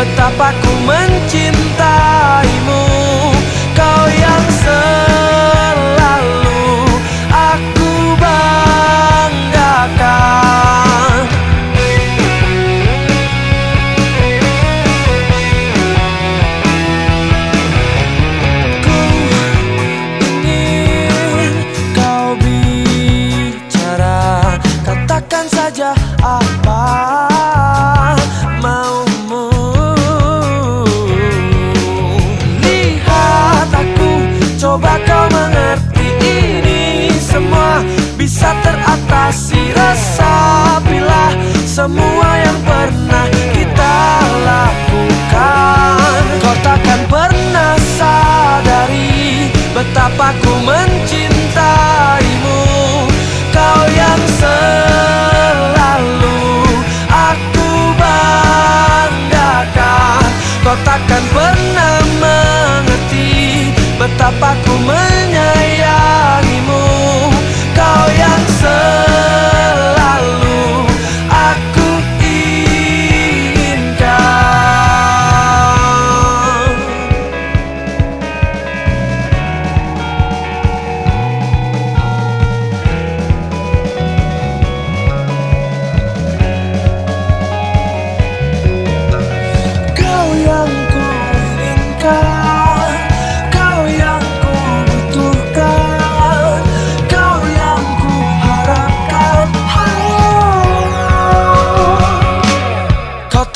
Betapa ku mencintaimu. Kau yang selalu aku banggakan. Ku ingin kau bicara. Katakan saja ku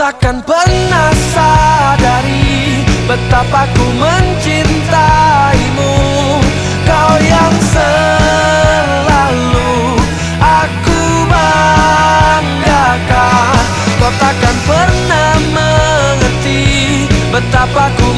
takkan pernah sadari Betapa ku mencintaimu. Kau yang selalu aku banggakan. Kau takkan pernah mengerti Betapa ku